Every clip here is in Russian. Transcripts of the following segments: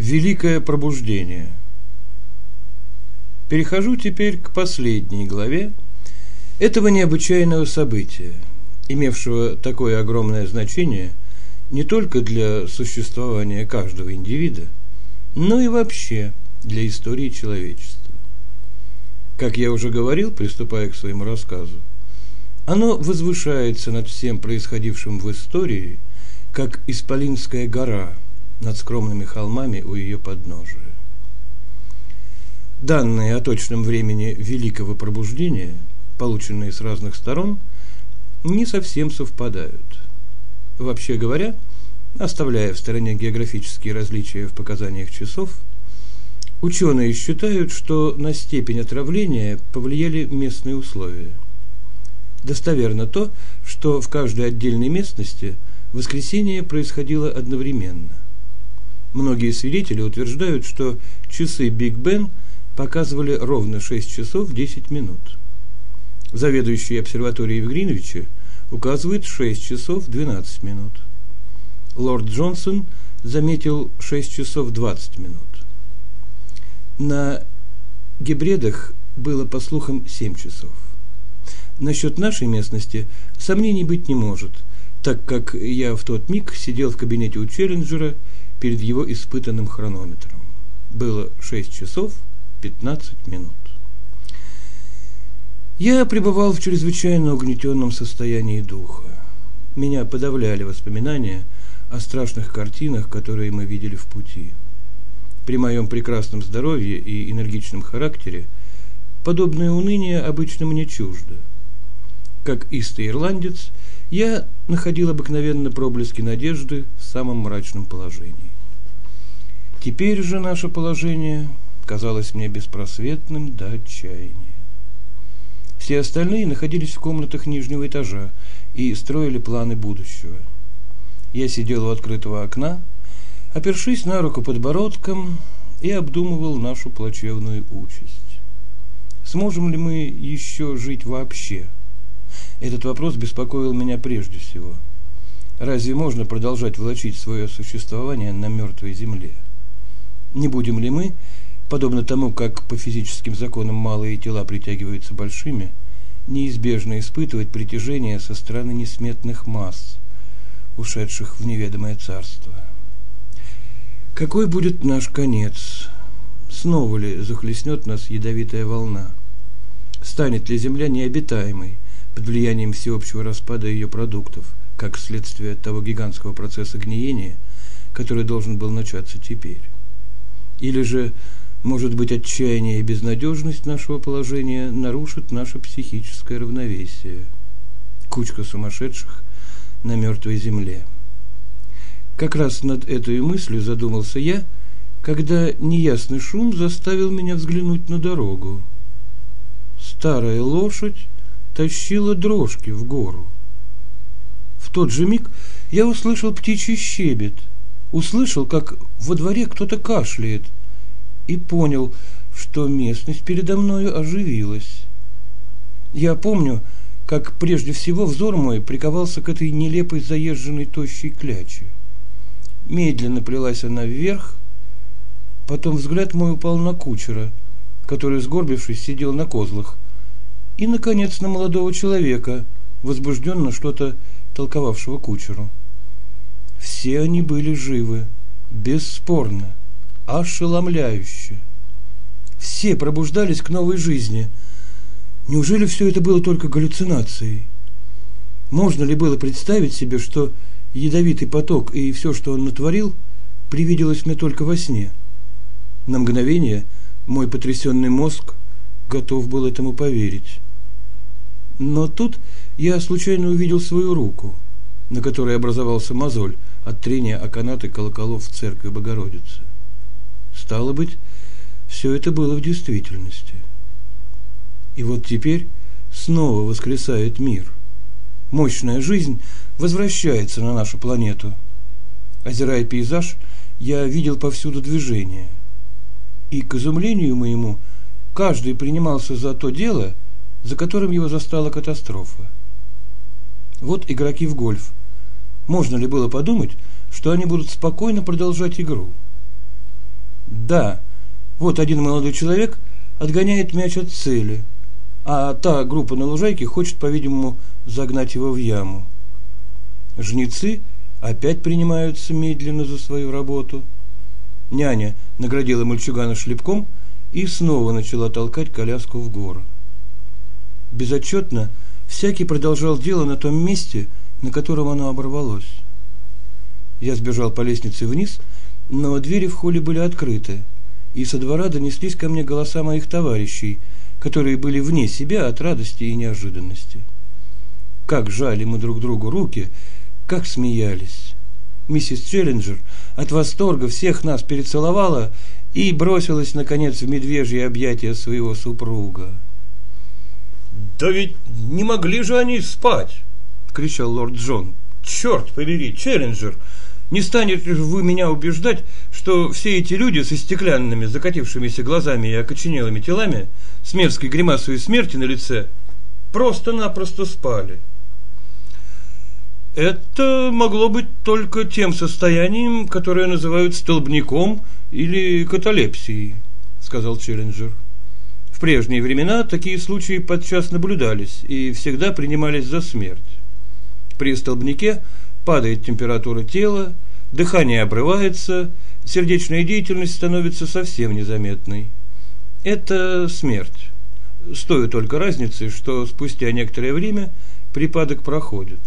Великое пробуждение. Перехожу теперь к последней главе этого необычайного события, имевшего такое огромное значение не только для существования каждого индивида, но и вообще для истории человечества. Как я уже говорил, приступая к своему рассказу, оно возвышается над всем происходившим в истории, как Исполинская гора – над скромными холмами у ее подножия. Данные о точном времени Великого Пробуждения, полученные с разных сторон, не совсем совпадают. Вообще говоря, оставляя в стороне географические различия в показаниях часов, ученые считают, что на степень отравления повлияли местные условия. Достоверно то, что в каждой отдельной местности воскресение происходило одновременно – Многие свидетели утверждают, что часы Биг Бен показывали ровно 6 часов 10 минут. Заведующий обсерваторией в Гринвиче указывает 6 часов 12 минут. Лорд Джонсон заметил 6 часов 20 минут. На гибредах было, по слухам, 7 часов. Насчет нашей местности сомнений быть не может, так как я в тот миг сидел в кабинете у Челленджера – перед его испытанным хронометром. Было 6 часов 15 минут. Я пребывал в чрезвычайно угнетенном состоянии духа. Меня подавляли воспоминания о страшных картинах, которые мы видели в пути. При моем прекрасном здоровье и энергичном характере подобное уныние обычно мне чуждо. Как истый ирландец, я находил обыкновенно проблески надежды в самом мрачном положении. Теперь же наше положение казалось мне беспросветным до отчаяния. Все остальные находились в комнатах нижнего этажа и строили планы будущего. Я сидел у открытого окна, опершись на руку подбородком и обдумывал нашу плачевную участь. Сможем ли мы еще жить вообще? Этот вопрос беспокоил меня прежде всего. Разве можно продолжать влачить свое существование на мертвой земле? Не будем ли мы, подобно тому, как по физическим законам малые тела притягиваются большими, неизбежно испытывать притяжение со стороны несметных масс, ушедших в неведомое царство? Какой будет наш конец? Снова ли захлестнет нас ядовитая волна? Станет ли Земля необитаемой под влиянием всеобщего распада ее продуктов, как следствие того гигантского процесса гниения, который должен был начаться теперь? Или же, может быть, отчаяние и безнадежность нашего положения нарушат наше психическое равновесие. Кучка сумасшедших на мертвой земле. Как раз над этой мыслью задумался я, когда неясный шум заставил меня взглянуть на дорогу. Старая лошадь тащила дрожки в гору. В тот же миг я услышал птичий щебет – услышал, как во дворе кто-то кашляет, и понял, что местность передо мною оживилась. Я помню, как прежде всего взор мой приковался к этой нелепой заезженной тощей кляче. Медленно плелась она вверх, потом взгляд мой упал на кучера, который, сгорбившись, сидел на козлах, и, наконец, на молодого человека, возбужденно что-то толковавшего кучеру. Все они были живы, бесспорно, ошеломляюще. Все пробуждались к новой жизни. Неужели все это было только галлюцинацией? Можно ли было представить себе, что ядовитый поток и все, что он натворил, привиделось мне только во сне? На мгновение мой потрясенный мозг готов был этому поверить. Но тут я случайно увидел свою руку, на которой образовался мозоль, от трения о канаты колоколов в церкви Богородицы. Стало быть, все это было в действительности. И вот теперь снова воскресает мир. Мощная жизнь возвращается на нашу планету. Озирая пейзаж, я видел повсюду движение. И, к изумлению моему, каждый принимался за то дело, за которым его застала катастрофа. Вот игроки в гольф – можно ли было подумать, что они будут спокойно продолжать игру? Да, вот один молодой человек отгоняет мяч от цели, а та группа на лужайке хочет, по-видимому, загнать его в яму. Жнецы опять принимаются медленно за свою работу. Няня наградила мальчугана шлепком и снова начала толкать коляску в гору. Безотчетно всякий продолжал дело на том месте, на котором оно оборвалось. Я сбежал по лестнице вниз, но двери в холле были открыты, и со двора донеслись ко мне голоса моих товарищей, которые были вне себя от радости и неожиданности. Как жали мы друг другу руки, как смеялись. Миссис Челленджер от восторга всех нас перецеловала и бросилась, наконец, в медвежье объятия своего супруга. «Да ведь не могли же они спать!» — кричал лорд Джон. «Черт побери, Челленджер! Не станете же вы меня убеждать, что все эти люди со стеклянными, закатившимися глазами и окоченелыми телами, с мерзкой гримасой смерти на лице, просто-напросто спали?» Это могло быть только тем состоянием, которое называют столбняком или каталепсией, сказал Челленджер. В прежние времена такие случаи подчас наблюдались и всегда принимались за смерть. При столбняке падает температура тела, дыхание обрывается, сердечная деятельность становится совсем незаметной. Это смерть. С той только разницей, что спустя некоторое время припадок проходит.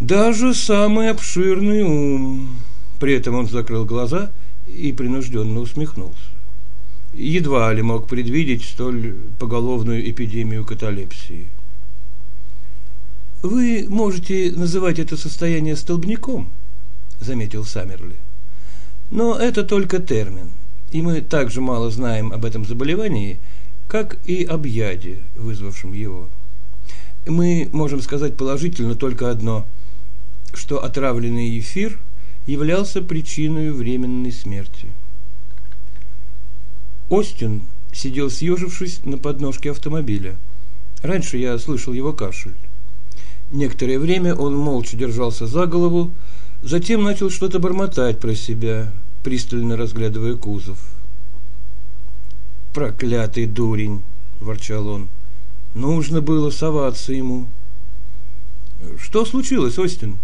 Даже самый обширный ум. При этом он закрыл глаза и принужденно усмехнулся. Едва ли мог предвидеть столь поголовную эпидемию каталепсии. Вы можете называть это состояние столбняком, заметил Саммерли. Но это только термин, и мы так же мало знаем об этом заболевании, как и об яде, вызвавшем его. Мы можем сказать положительно только одно – что отравленный эфир являлся причиной временной смерти. Остин сидел съежившись на подножке автомобиля. Раньше я слышал его кашель. Некоторое время он молча держался за голову, затем начал что-то бормотать про себя, пристально разглядывая кузов. «Проклятый дурень!» – ворчал он. «Нужно было соваться ему». «Что случилось, Остин?»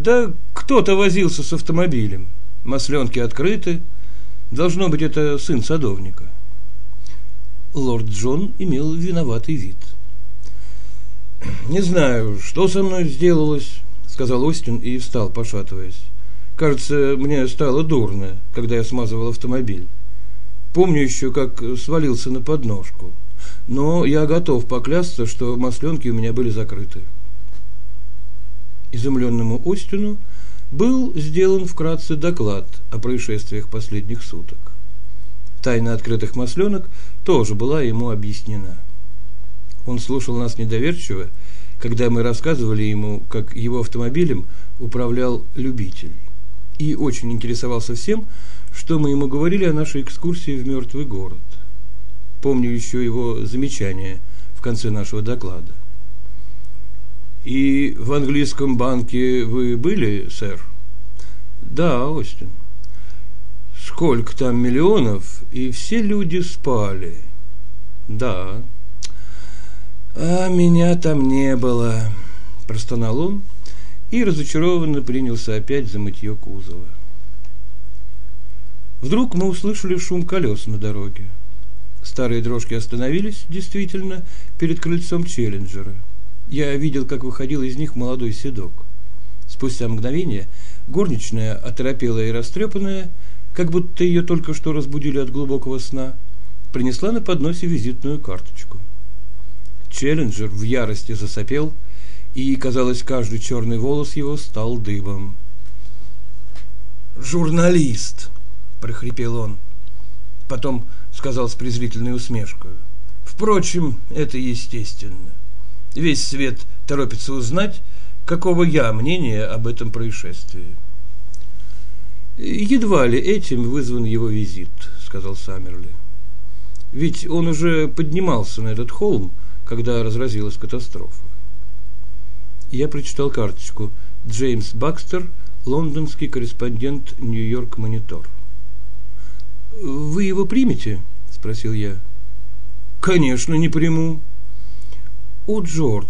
Да кто-то возился с автомобилем. Масленки открыты. Должно быть, это сын садовника. Лорд Джон имел виноватый вид. «Не знаю, что со мной сделалось», — сказал Остин и встал, пошатываясь. «Кажется, мне стало дурно, когда я смазывал автомобиль. Помню еще, как свалился на подножку. Но я готов поклясться, что масленки у меня были закрыты» изумленному Остину был сделан вкратце доклад о происшествиях последних суток. Тайна открытых масленок тоже была ему объяснена. Он слушал нас недоверчиво, когда мы рассказывали ему, как его автомобилем управлял любитель, и очень интересовался всем, что мы ему говорили о нашей экскурсии в мертвый город. Помню еще его замечание в конце нашего доклада. И в английском банке вы были, сэр? Да, Остин. Сколько там миллионов, и все люди спали. Да. А меня там не было, простонал он и разочарованно принялся опять за мытье кузова. Вдруг мы услышали шум колес на дороге. Старые дрожки остановились, действительно, перед крыльцом Челленджера – я видел, как выходил из них молодой седок. Спустя мгновение горничная, оторопелая и растрепанная, как будто ее только что разбудили от глубокого сна, принесла на подносе визитную карточку. Челленджер в ярости засопел, и, казалось, каждый черный волос его стал дыбом. «Журналист!» – прохрипел он. Потом сказал с презрительной усмешкой. «Впрочем, это естественно. Весь свет торопится узнать, какого я мнения об этом происшествии. Едва ли этим вызван его визит, сказал Саммерли. Ведь он уже поднимался на этот холм, когда разразилась катастрофа. Я прочитал карточку. Джеймс Бакстер, лондонский корреспондент Нью-Йорк Монитор. Вы его примете? спросил я. Конечно, не приму. О, Джордж,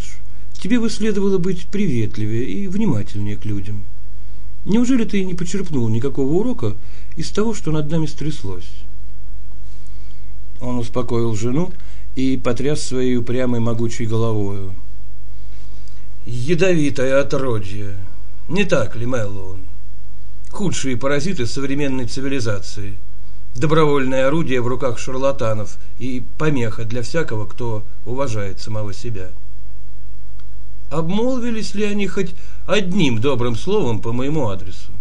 тебе бы следовало быть приветливее и внимательнее к людям. Неужели ты не почерпнул никакого урока из того, что над нами стряслось? Он успокоил жену и потряс своей упрямой могучей головою. Ядовитое отродье. Не так ли, Мэллоун? Худшие паразиты современной цивилизации. Добровольное орудие в руках шарлатанов и помеха для всякого, кто уважает самого себя. Обмолвились ли они хоть одним добрым словом по моему адресу?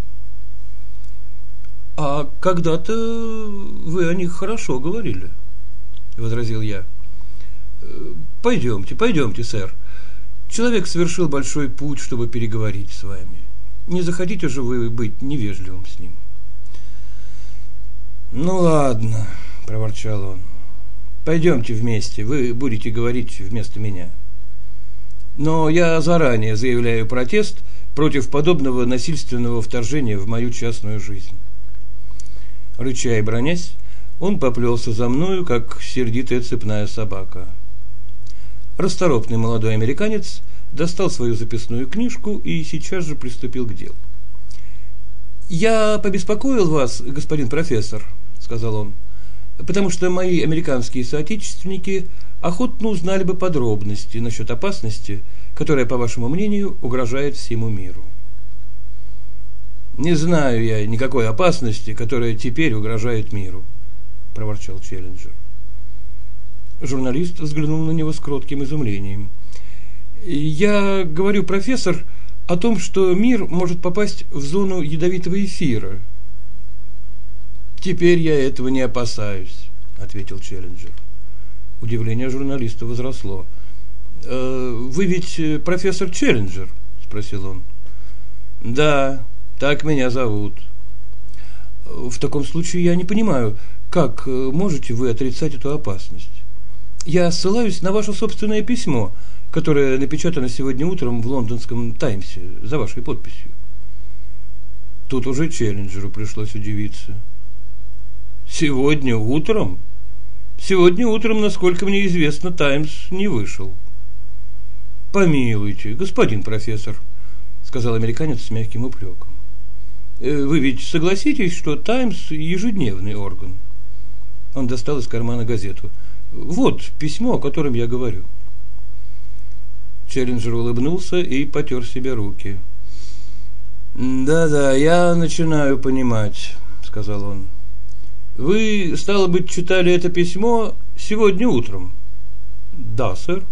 А когда-то вы о них хорошо говорили, возразил я. Пойдемте, пойдемте, сэр. Человек совершил большой путь, чтобы переговорить с вами. Не захотите же вы быть невежливым с ним? Ну ладно, проворчал он. Пойдемте вместе, вы будете говорить вместо меня. Но я заранее заявляю протест против подобного насильственного вторжения в мою частную жизнь. Рыча и бронясь, он поплелся за мною, как сердитая цепная собака. Расторопный молодой американец достал свою записную книжку и сейчас же приступил к делу. «Я побеспокоил вас, господин профессор», — сказал он, «потому что мои американские соотечественники охотно узнали бы подробности насчет опасности, которая, по вашему мнению, угрожает всему миру». «Не знаю я никакой опасности, которая теперь угрожает миру», – проворчал Челленджер. Журналист взглянул на него с кротким изумлением. «Я говорю, профессор, о том, что мир может попасть в зону ядовитого эфира». «Теперь я этого не опасаюсь», – ответил Челленджер. Удивление журналиста возросло. «Э, «Вы ведь профессор Челленджер?» – спросил он. «Да, так меня зовут». «В таком случае я не понимаю, как э, можете вы отрицать эту опасность? Я ссылаюсь на ваше собственное письмо, которое напечатано сегодня утром в лондонском Таймсе за вашей подписью. Тут уже Челленджеру пришлось удивиться. Сегодня утром? Сегодня утром, насколько мне известно, Таймс не вышел. Помилуйте, господин профессор, сказал американец с мягким упреком. Э, вы ведь согласитесь, что Таймс ежедневный орган? Он достал из кармана газету. «Вот письмо, о котором я говорю». Челленджер улыбнулся и потер себе руки. «Да-да, я начинаю понимать», — сказал он. «Вы, стало быть, читали это письмо сегодня утром?» «Да, сэр».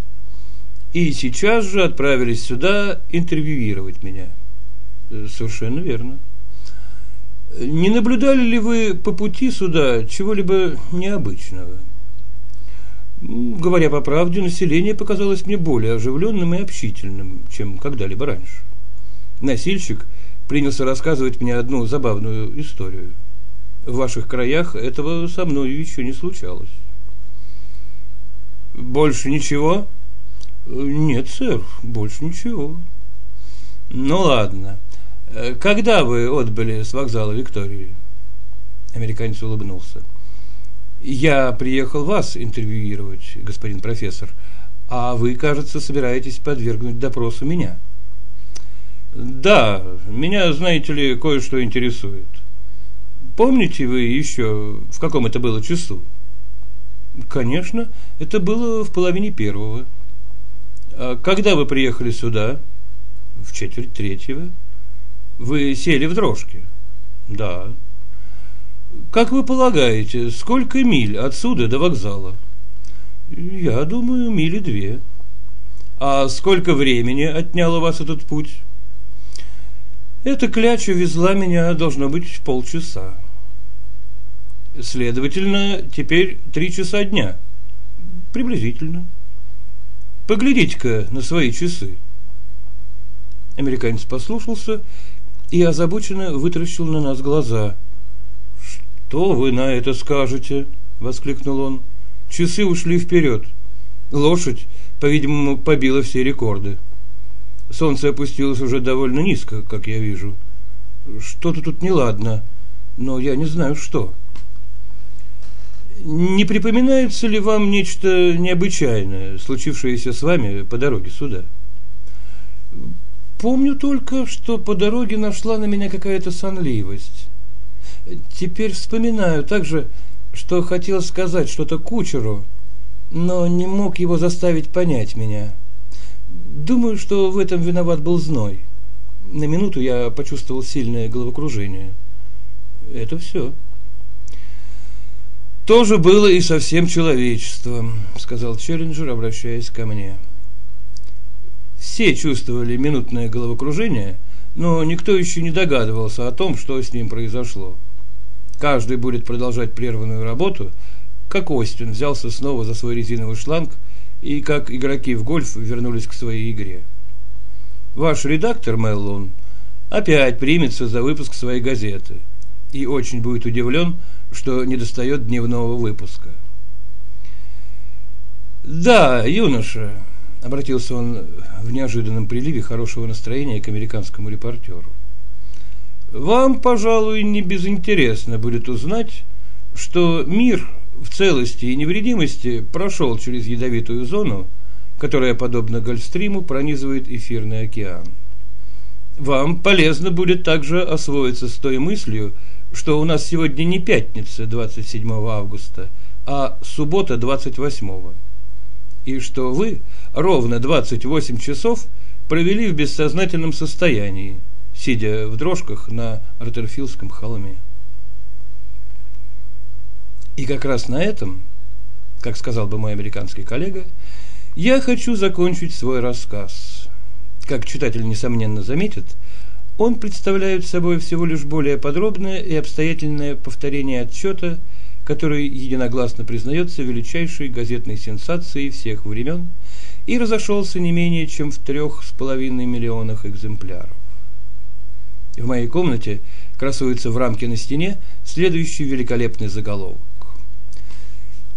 «И сейчас же отправились сюда интервьюировать меня?» «Совершенно верно». Не наблюдали ли вы по пути сюда чего-либо необычного? Говоря по правде, население показалось мне более оживленным и общительным, чем когда-либо раньше. Носильщик принялся рассказывать мне одну забавную историю. В ваших краях этого со мной еще не случалось. Больше ничего? Нет, сэр, больше ничего. Ну ладно. Э, когда вы отбыли с вокзала Виктории? Американец улыбнулся. Я приехал вас интервьюировать, господин профессор, а вы, кажется, собираетесь подвергнуть допросу меня. Да, меня, знаете ли, кое-что интересует. Помните вы еще, в каком это было часу? Конечно, это было в половине первого. А когда вы приехали сюда? В четверть третьего. Вы сели в дрожке? Да. Как вы полагаете, сколько миль отсюда до вокзала? Я думаю, мили две. А сколько времени отнял у вас этот путь? Эта кляча везла меня, должно быть, полчаса. Следовательно, теперь три часа дня. Приблизительно. Поглядите-ка на свои часы. Американец послушался и озабоченно вытаращил на нас глаза. «Что вы на это скажете?» – воскликнул он. «Часы ушли вперед. Лошадь, по-видимому, побила все рекорды. Солнце опустилось уже довольно низко, как я вижу. Что-то тут неладно, но я не знаю, что». Не припоминается ли вам нечто необычайное, случившееся с вами по дороге сюда? Помню только, что по дороге нашла на меня какая-то сонливость. Теперь вспоминаю также, что хотел сказать что-то кучеру, но не мог его заставить понять меня. Думаю, что в этом виноват был зной. На минуту я почувствовал сильное головокружение. Это все. Тоже было и со всем человечеством, сказал Челленджер, обращаясь ко мне. Все чувствовали минутное головокружение, но никто еще не догадывался о том, что с ним произошло. Каждый будет продолжать прерванную работу, как Остин взялся снова за свой резиновый шланг и как игроки в гольф вернулись к своей игре. Ваш редактор Меллон опять примется за выпуск своей газеты и очень будет удивлен, что не достает дневного выпуска. Да, юноша, обратился он в неожиданном приливе хорошего настроения к американскому репортеру. Вам, пожалуй, не безинтересно будет узнать, что мир в целости и невредимости прошел через ядовитую зону, которая, подобно Гольфстриму, пронизывает эфирный океан. Вам полезно будет также освоиться с той мыслью, что у нас сегодня не пятница 27 августа, а суббота 28 и что вы ровно 28 часов провели в бессознательном состоянии, сидя в дрожках на Артерфилдском холме. И как раз на этом, как сказал бы мой американский коллега, я хочу закончить свой рассказ. Как читатель несомненно заметит, он представляет собой всего лишь более подробное и обстоятельное повторение отчета, который единогласно признается величайшей газетной сенсацией всех времен и разошелся не менее чем в трех с половиной миллионах экземпляров. В моей комнате красуется в рамке на стене следующий великолепный заголовок.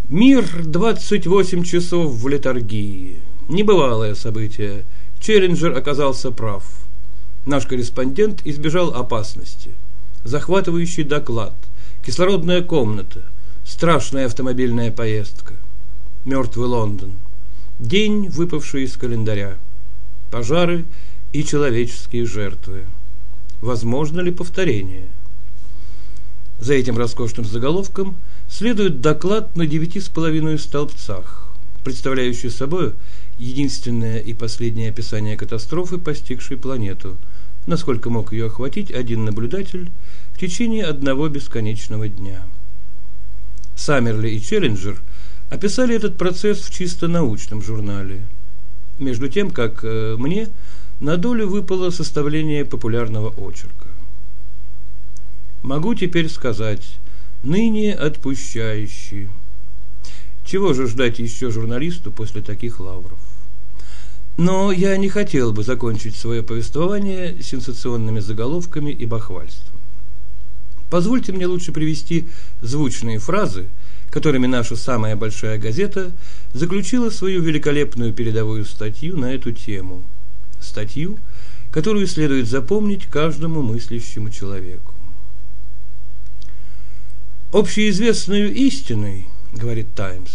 Мир 28 часов в летаргии. Небывалое событие. Челленджер оказался прав. Наш корреспондент избежал опасности. Захватывающий доклад, кислородная комната, страшная автомобильная поездка, мертвый Лондон, день, выпавший из календаря, пожары и человеческие жертвы. Возможно ли повторение? За этим роскошным заголовком следует доклад на девяти с половиной столбцах, представляющий собой единственное и последнее описание катастрофы, постигшей планету – насколько мог ее охватить один наблюдатель в течение одного бесконечного дня. Саммерли и Челленджер описали этот процесс в чисто научном журнале, между тем, как э, мне на долю выпало составление популярного очерка. Могу теперь сказать, ныне отпущающий. Чего же ждать еще журналисту после таких лавров? Но я не хотел бы закончить свое повествование сенсационными заголовками и бахвальством. Позвольте мне лучше привести звучные фразы, которыми наша самая большая газета заключила свою великолепную передовую статью на эту тему. Статью, которую следует запомнить каждому мыслящему человеку. Общеизвестной истиной, говорит Таймс,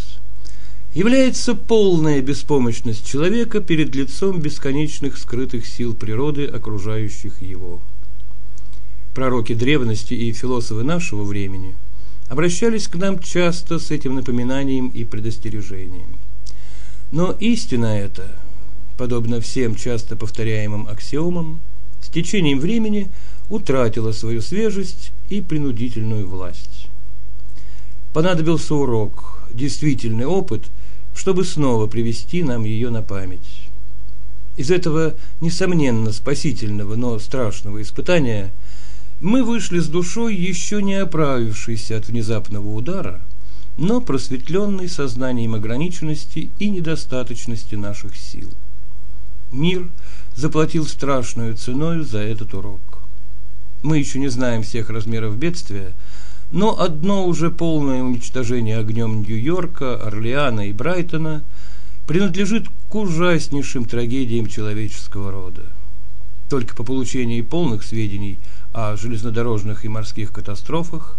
является полная беспомощность человека перед лицом бесконечных скрытых сил природы, окружающих его. Пророки древности и философы нашего времени обращались к нам часто с этим напоминанием и предостережением. Но истина эта, подобно всем часто повторяемым аксиомам, с течением времени утратила свою свежесть и принудительную власть. Понадобился урок, действительный опыт – чтобы снова привести нам ее на память. Из этого, несомненно, спасительного, но страшного испытания мы вышли с душой, еще не оправившейся от внезапного удара, но просветленной сознанием ограниченности и недостаточности наших сил. Мир заплатил страшную ценой за этот урок. Мы еще не знаем всех размеров бедствия, но одно уже полное уничтожение огнем Нью-Йорка, Орлеана и Брайтона принадлежит к ужаснейшим трагедиям человеческого рода. Только по получении полных сведений о железнодорожных и морских катастрофах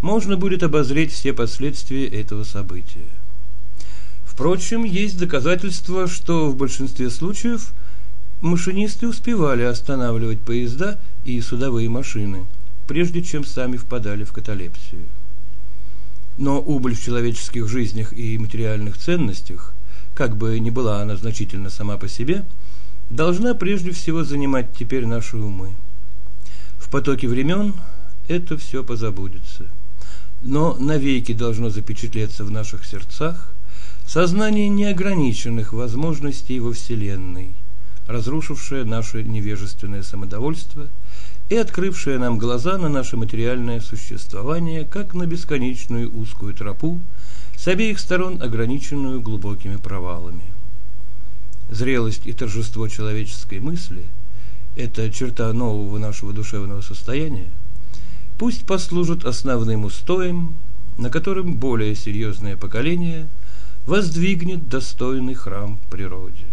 можно будет обозреть все последствия этого события. Впрочем, есть доказательства, что в большинстве случаев машинисты успевали останавливать поезда и судовые машины, прежде чем сами впадали в каталепсию. Но убыль в человеческих жизнях и материальных ценностях, как бы ни была она значительна сама по себе, должна прежде всего занимать теперь наши умы. В потоке времен это все позабудется. Но навеки должно запечатлеться в наших сердцах сознание неограниченных возможностей во Вселенной, разрушившее наше невежественное самодовольство и открывшее нам глаза на наше материальное существование, как на бесконечную узкую тропу, с обеих сторон ограниченную глубокими провалами. Зрелость и торжество человеческой мысли – это черта нового нашего душевного состояния – пусть послужат основным устоем, на котором более серьезное поколение воздвигнет достойный храм природе.